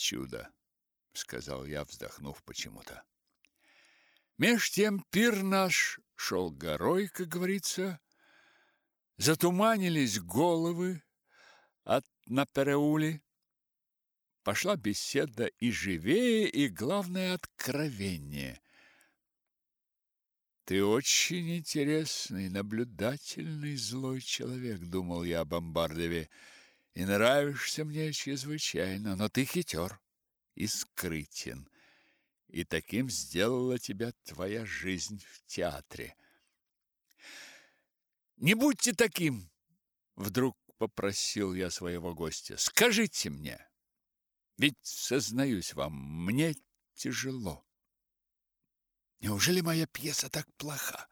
чудо, сказал я, вздохнув почему-то. Меж тем пир наш шел горой, как говорится, затуманились головы от напереули. Пошла беседа и живее, и, главное, откровение. Ты очень интересный, наблюдательный, злой человек, думал я о Бомбардове, и нравишься мне чрезвычайно, но ты хитер и скрытен и таким сделала тебя твоя жизнь в театре. Не будьте таким, вдруг попросил я своего гостя. Скажите мне, ведь сознаюсь вам, мне тяжело. Неужели моя пьеса так плоха?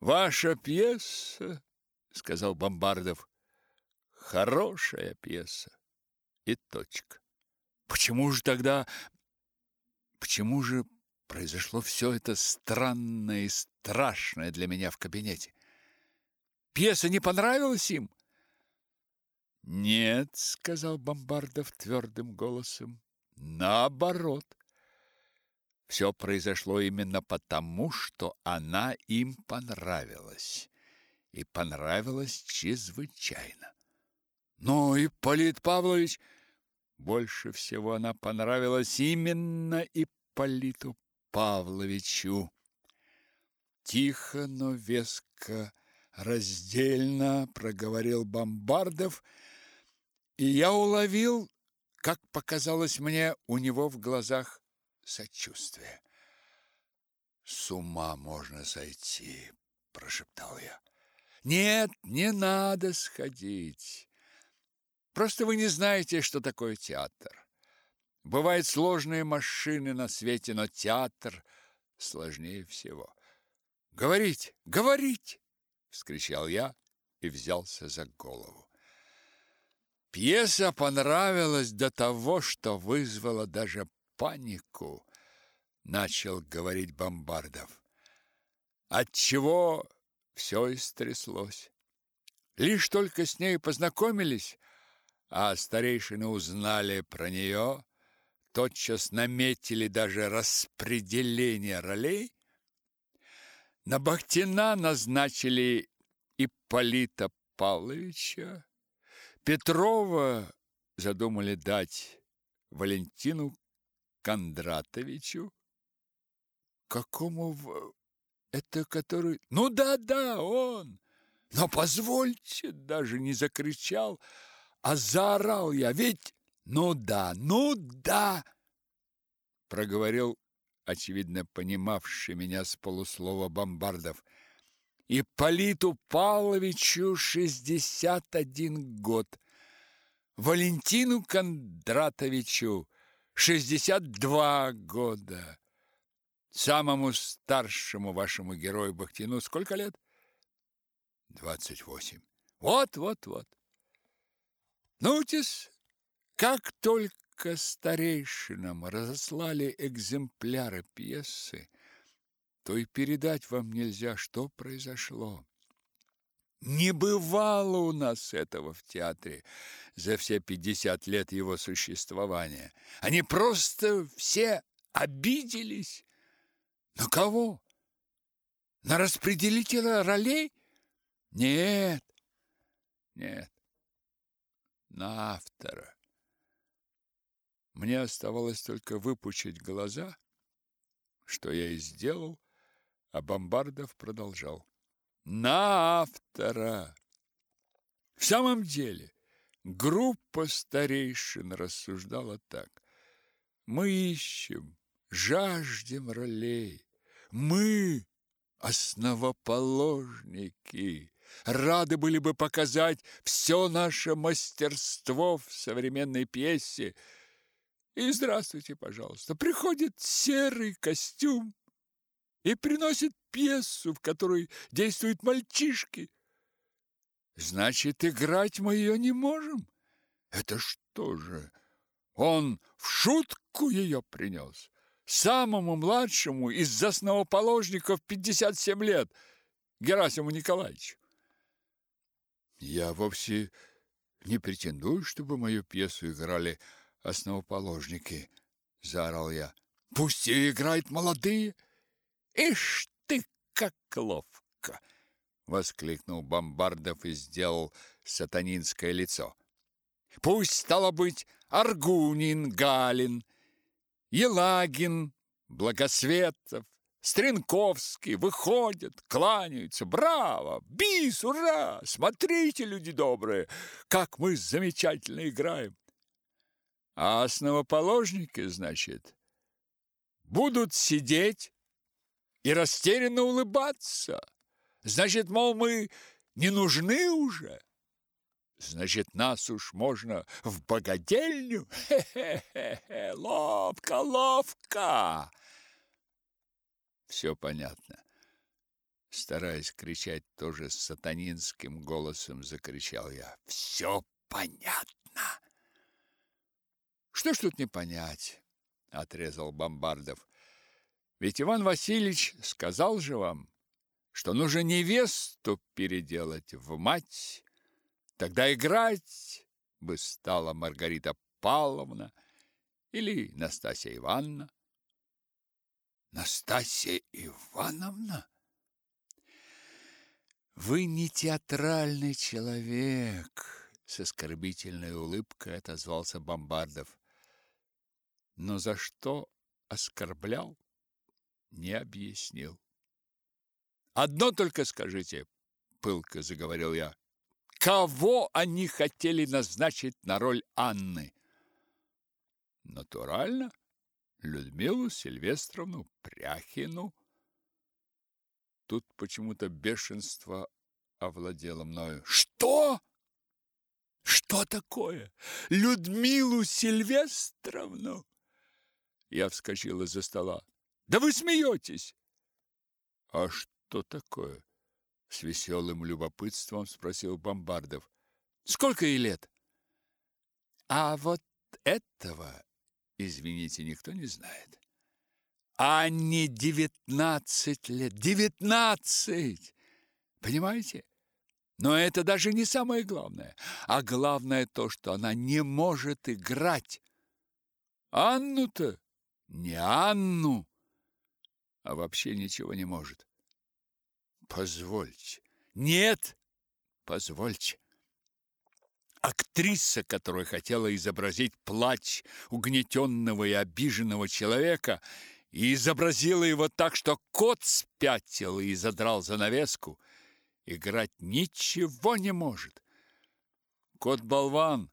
Ваша пьеса, сказал Бомбардов, хорошая пьеса. И точка. Почему же тогда Почему же произошло все это странное и страшное для меня в кабинете? Пьеса не понравилась им? Нет, сказал Бомбардов твердым голосом. Наоборот. Все произошло именно потому, что она им понравилась. И понравилась чрезвычайно. Но и Полит Павлович больше всего она понравилась именно Ипполиту Павловичу. Тихо, но веско, раздельно проговорил Бомбардов, и я уловил, как показалось мне, у него в глазах сочувствие. «С ума можно сойти», – прошептал я. «Нет, не надо сходить. Просто вы не знаете, что такое театр. Бывают сложные машины на свете, но театр сложнее всего. Говорить, говорить, вскричал я и взялся за голову. Пьеса понравилась до того, что вызвала даже панику, начал говорить Бомбардов. Отчего все истряслось. Лишь только с ней познакомились, а старейшины узнали про нее, тотчас наметили даже распределение ролей. На Бахтина назначили Ипполита Павловича, Петрова задумали дать Валентину Кондратовичу. Какому в... это который... Ну да-да, он! Но позвольте, даже не закричал, а заорал я, ведь ну да, ну да, проговорил очевидно понимавший меня с полуслова Бомбардов. И Политу Павловичу шестьдесят один год. Валентину Кондратовичу шестьдесят два года. Самому старшему вашему герою Бахтину сколько лет? Двадцать восемь. Вот, вот, вот. Нутис, как только старейшинам разослали экземпляры пьесы, то и передать вам нельзя, что произошло. Не бывало у нас этого в театре за все пятьдесят лет его существования. Они просто все обиделись. На кого? На распределителя ролей? Нет, нет на автора. Мне оставалось только выпучить глаза, что я и сделал, а Бомбардов продолжал. На автора! В самом деле, группа старейшин рассуждала так. Мы ищем, жаждем ролей. Мы основоположники рады были бы показать все наше мастерство в современной пьесе. И здравствуйте, пожалуйста, приходит серый костюм и приносит пьесу, в которой действуют мальчишки. Значит, играть мы ее не можем. Это что же? Он в шутку ее принес. Самому младшему из основоположников 57 лет, Герасиму Николаевичу. Я вовсе не претендую, чтобы мою пьесу играли основоположники, заорал я. Пусть и играют молодые. Ишь ты, как ловко! воскликнул Бомбардов и сделал сатанинское лицо. Пусть стало быть Аргунин, Галин, Елагин, Благосветов, Стренковский выходят, кланяются. Браво! Бис, ура! Смотрите, люди добрые, как мы замечательно играем. А основоположники, значит, будут сидеть и растерянно улыбаться. Значит, мол, мы не нужны уже. Значит, нас уж можно в богадельню? Хе-хе-хе, ловко, ловко. Все понятно. Стараясь кричать тоже сатанинским голосом, закричал я. Все понятно. Что ж тут не понять? Отрезал Бомбардов. Ведь Иван Васильевич сказал же вам, что нужно невесту переделать в мать. Тогда играть бы стала Маргарита Павловна или Настасья Ивановна. Настасья Ивановна? Вы не театральный человек, с оскорбительной улыбкой отозвался Бомбардов. Но за что оскорблял, не объяснил. Одно только скажите, пылко заговорил я. Кого они хотели назначить на роль Анны? Натурально, Людмилу Сильвестровну Пряхину. Тут почему-то бешенство овладело мною. Что? Что такое? Людмилу Сильвестровну? Я вскочил из-за стола. Да вы смеетесь! А что такое? С веселым любопытством спросил Бомбардов. Сколько ей лет? А вот этого извините, никто не знает. А не девятнадцать лет. Девятнадцать! Понимаете? Но это даже не самое главное. А главное то, что она не может играть. Анну-то, не Анну, а вообще ничего не может. Позвольте. Нет, позвольте. Актриса, которая хотела изобразить плач угнетенного и обиженного человека, и изобразила его так, что кот спятил и задрал занавеску, играть ничего не может. Кот-болван,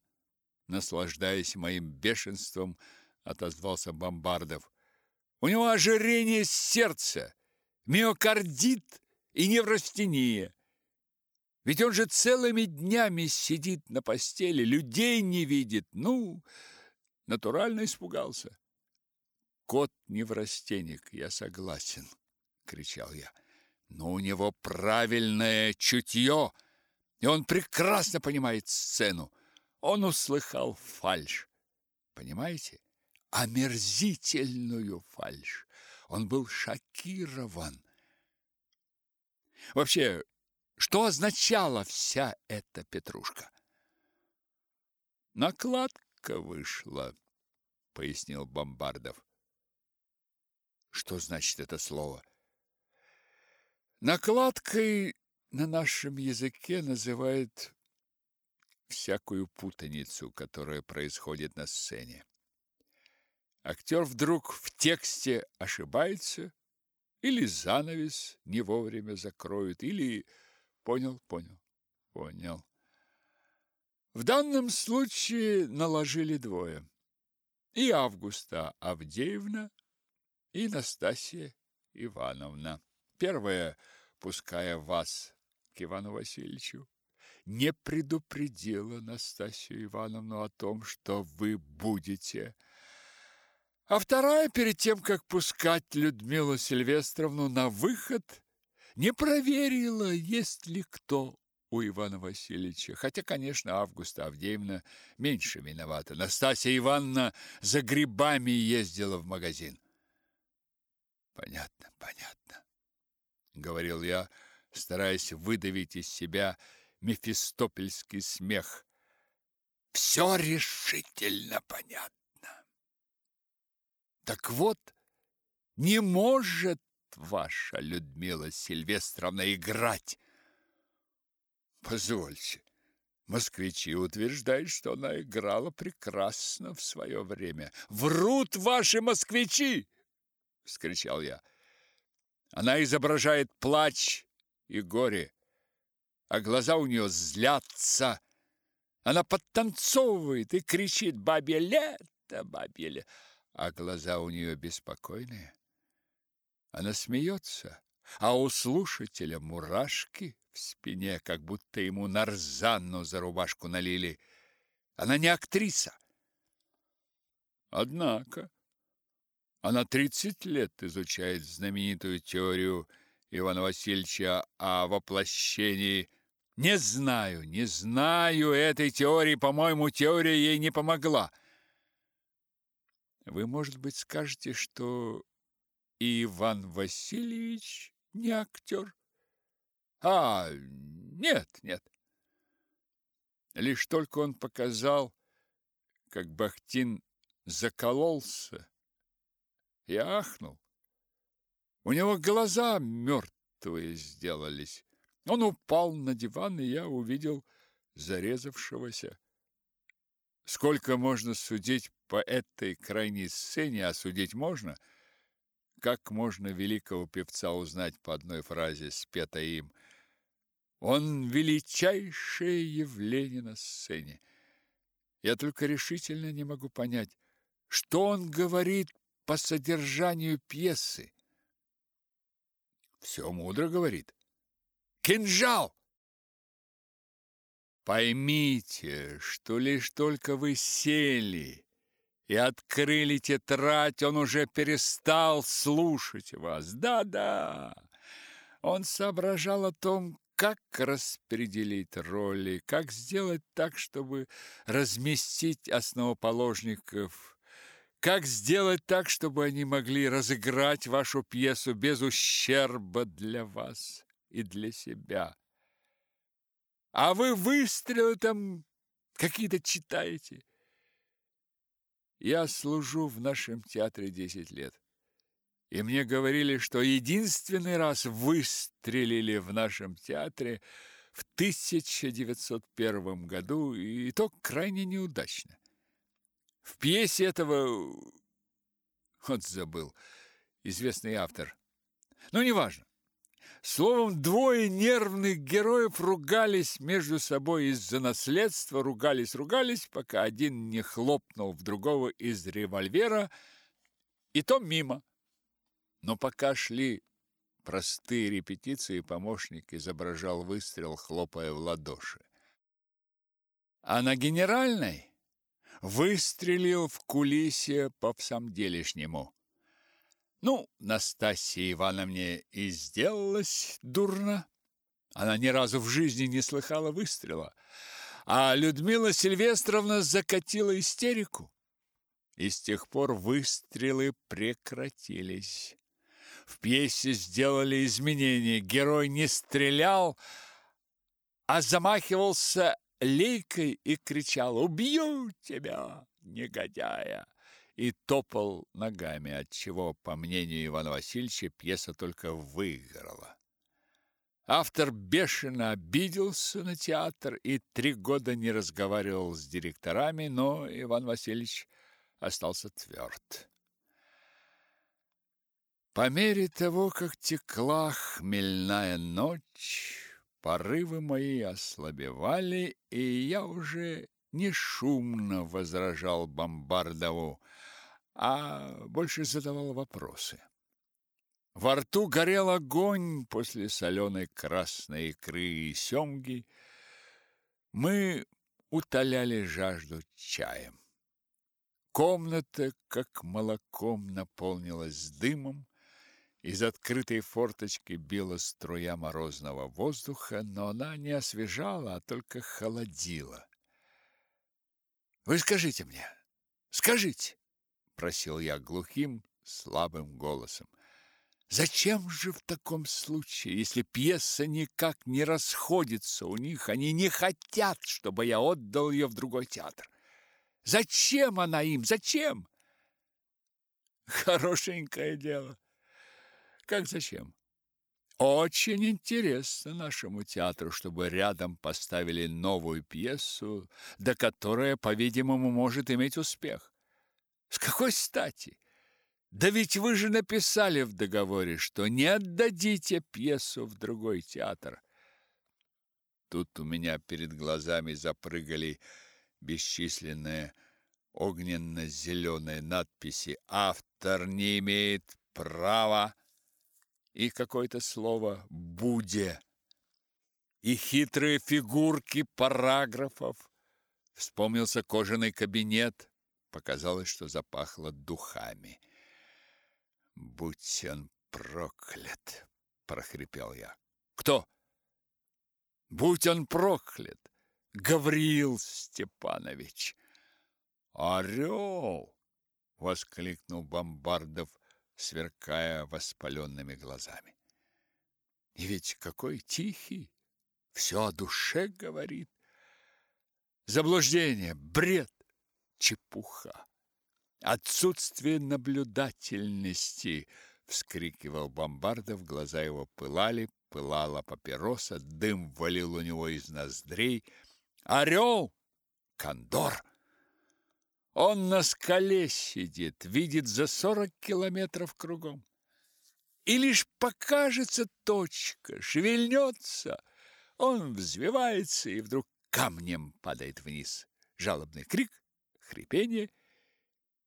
наслаждаясь моим бешенством, отозвался Бомбардов. У него ожирение сердца, миокардит и неврастения. Ведь он же целыми днями сидит на постели, людей не видит. Ну, натурально испугался. Кот не в растенник, я согласен, кричал я. Но у него правильное чутье, и он прекрасно понимает сцену. Он услыхал фальшь. Понимаете? Омерзительную фальшь. Он был шокирован. Вообще, что означала вся эта петрушка? Накладка вышла, пояснил Бомбардов. Что значит это слово? Накладкой на нашем языке называют всякую путаницу, которая происходит на сцене. Актер вдруг в тексте ошибается, или занавес не вовремя закроют, или Понял, понял, понял. В данном случае наложили двое. И Августа Авдеевна, и Настасья Ивановна. Первая, пуская вас к Ивану Васильевичу, не предупредила Настасью Ивановну о том, что вы будете. А вторая, перед тем, как пускать Людмилу Сильвестровну на выход, не проверила, есть ли кто у Ивана Васильевича. Хотя, конечно, Августа Авдеевна меньше виновата. Настасья Ивановна за грибами ездила в магазин. Понятно, понятно, говорил я, стараясь выдавить из себя мефистопельский смех. все решительно понятно. Так вот, не может ваша Людмила Сильвестровна играть. Позвольте, москвичи утверждают, что она играла прекрасно в свое время. Врут ваши москвичи! — вскричал я. Она изображает плач и горе, а глаза у нее злятся. Она подтанцовывает и кричит «Бабье лето! Бабье лето!» А глаза у нее беспокойные. Она смеется, а у слушателя мурашки в спине, как будто ему нарзанну за рубашку налили. Она не актриса. Однако она тридцать лет изучает знаменитую теорию Ивана Васильевича о воплощении. Не знаю, не знаю этой теории, по-моему, теория ей не помогла. Вы, может быть, скажете, что и Иван Васильевич не актер? А, нет, нет. Лишь только он показал, как Бахтин закололся, я ахнул. У него глаза мертвые сделались. Он упал на диван, и я увидел зарезавшегося. Сколько можно судить по этой крайней сцене, а судить можно? Как можно великого певца узнать по одной фразе, спетой им? Он величайшее явление на сцене. Я только решительно не могу понять, что он говорит по содержанию пьесы. Все мудро говорит. Кинжал! Поймите, что лишь только вы сели и открыли тетрадь, он уже перестал слушать вас. Да-да, он соображал о том, как распределить роли, как сделать так, чтобы разместить основоположников как сделать так, чтобы они могли разыграть вашу пьесу без ущерба для вас и для себя? А вы выстрелы там какие-то читаете? Я служу в нашем театре десять лет. И мне говорили, что единственный раз выстрелили в нашем театре в 1901 году, и то крайне неудачно. В пьесе этого... Вот забыл. Известный автор. Ну, неважно. Словом, двое нервных героев ругались между собой из-за наследства, ругались-ругались, пока один не хлопнул в другого из револьвера, и то мимо. Но пока шли простые репетиции, помощник изображал выстрел, хлопая в ладоши. А на генеральной выстрелил в кулисе по всамделишнему. Ну, Настасье Ивановне и сделалось дурно. Она ни разу в жизни не слыхала выстрела. А Людмила Сильвестровна закатила истерику. И с тех пор выстрелы прекратились. В пьесе сделали изменения. Герой не стрелял, а замахивался лейкой и кричал «Убью тебя, негодяя!» И топал ногами, отчего, по мнению Ивана Васильевича, пьеса только выиграла. Автор бешено обиделся на театр и три года не разговаривал с директорами, но Иван Васильевич остался тверд. По мере того, как текла хмельная ночь, Порывы мои ослабевали, и я уже не шумно возражал Бомбардову, а больше задавал вопросы. Во рту горел огонь после соленой красной икры и семги. Мы утоляли жажду чаем. Комната, как молоком, наполнилась дымом. Из открытой форточки била струя морозного воздуха, но она не освежала, а только холодила. «Вы скажите мне, скажите!» – просил я глухим, слабым голосом. Зачем же в таком случае, если пьеса никак не расходится у них, они не хотят, чтобы я отдал ее в другой театр? Зачем она им? Зачем? Хорошенькое дело. Как зачем? Очень интересно нашему театру, чтобы рядом поставили новую пьесу, до которой, по-видимому, может иметь успех. С какой стати? Да ведь вы же написали в договоре, что не отдадите пьесу в другой театр. Тут у меня перед глазами запрыгали бесчисленные огненно-зеленые надписи «Автор не имеет права» и какое-то слово «буде» и хитрые фигурки параграфов. Вспомнился кожаный кабинет, показалось, что запахло духами. Будь он проклят, прохрипел я. Кто? Будь он проклят, Гавриил Степанович. Орел! воскликнул Бомбардов, сверкая воспаленными глазами. И ведь какой тихий, все о душе говорит. Заблуждение, бред, чепуха. Отсутствие наблюдательности, вскрикивал Бомбардов, глаза его пылали, пылала папироса, дым валил у него из ноздрей. Орел! Кондор! Он на скале сидит, видит за сорок километров кругом. И лишь покажется точка, шевельнется, он взвивается и вдруг камнем падает вниз. Жалобный крик, хрипение —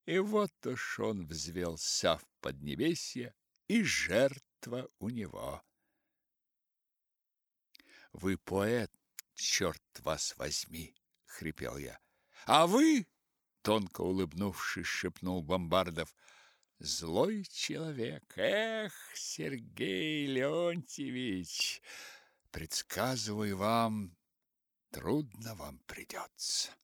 и вот уж он взвелся в поднебесье, и жертва у него. Вы поэт, черт вас возьми, хрипел я. А вы, тонко улыбнувшись, шепнул Бомбардов, злой человек. Эх, Сергей Леонтьевич, предсказываю вам, трудно вам придется.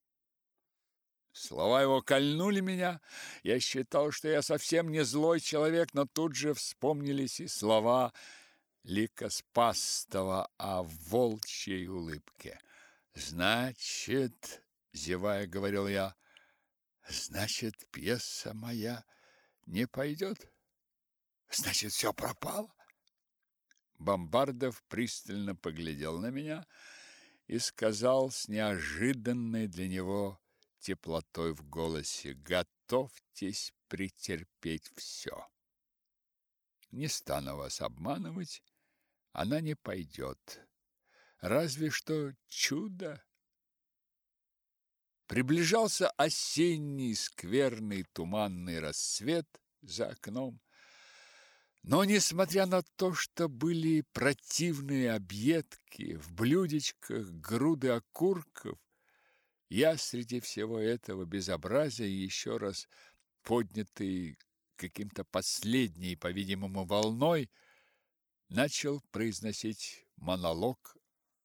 Слова его кольнули меня. Я считал, что я совсем не злой человек, но тут же вспомнились и слова Ликоспастова о волчьей улыбке. «Значит, — зевая, говорил я, — значит, пьеса моя не пойдет? Значит, все пропало?» Бомбардов пристально поглядел на меня и сказал с неожиданной для него теплотой в голосе. Готовьтесь претерпеть все. Не стану вас обманывать, она не пойдет. Разве что чудо. Приближался осенний скверный туманный рассвет за окном. Но, несмотря на то, что были противные объедки, в блюдечках груды окурков, я среди всего этого безобразия еще раз поднятый каким-то последней, по-видимому, волной, начал произносить монолог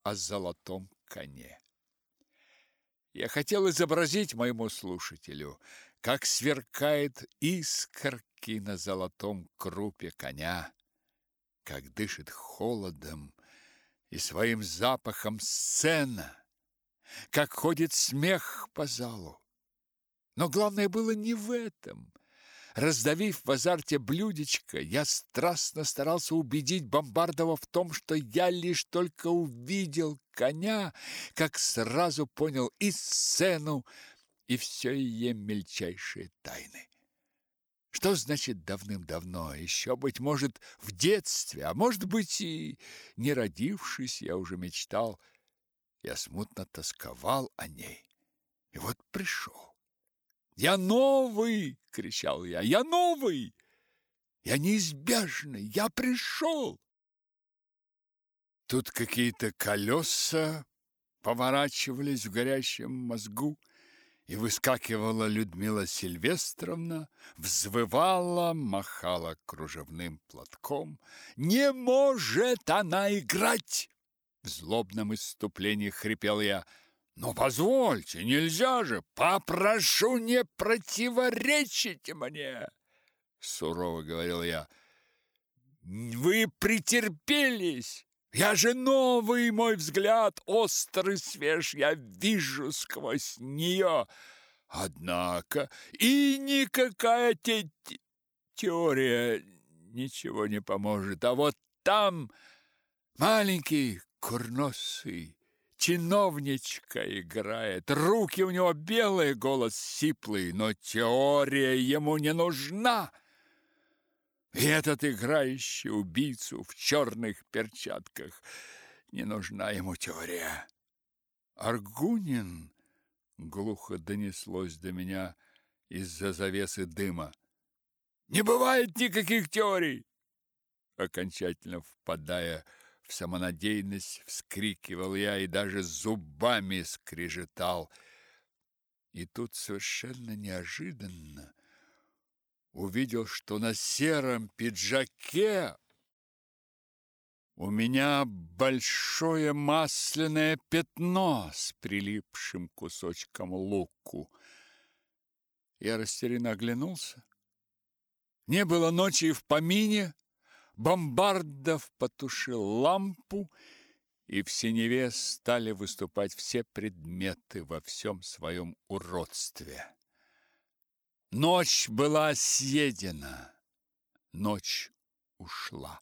о золотом коне. Я хотел изобразить моему слушателю, как сверкает искорки на золотом крупе коня, как дышит холодом и своим запахом сцена, как ходит смех по залу. Но главное было не в этом. Раздавив в азарте блюдечко, я страстно старался убедить Бомбардова в том, что я лишь только увидел коня, как сразу понял и сцену, и все ее мельчайшие тайны. Что значит давным-давно? Еще, быть может, в детстве, а может быть и не родившись, я уже мечтал – я смутно тосковал о ней. И вот пришел. «Я новый!» — кричал я. «Я новый! Я неизбежный! Я пришел!» Тут какие-то колеса поворачивались в горящем мозгу, и выскакивала Людмила Сильвестровна, взвывала, махала кружевным платком. «Не может она играть!» В злобном исступлении хрипел я. «Ну, позвольте, нельзя же! Попрошу, не противоречите мне!» Сурово говорил я. Вы претерпелись. Я же новый, мой взгляд острый, свеж, я вижу сквозь нее. Однако и никакая те теория ничего не поможет. А вот там маленький курносый чиновничка играет. Руки у него белые, голос сиплый, но теория ему не нужна. И этот играющий убийцу в черных перчатках не нужна ему теория. Аргунин глухо донеслось до меня из-за завесы дыма. Не бывает никаких теорий. Окончательно впадая в самонадеянность, вскрикивал я и даже зубами скрежетал. И тут совершенно неожиданно увидел, что на сером пиджаке у меня большое масляное пятно с прилипшим кусочком луку. Я растерянно оглянулся. Не было ночи в помине, Бомбардов потушил лампу, и в синеве стали выступать все предметы во всем своем уродстве. Ночь была съедена, ночь ушла.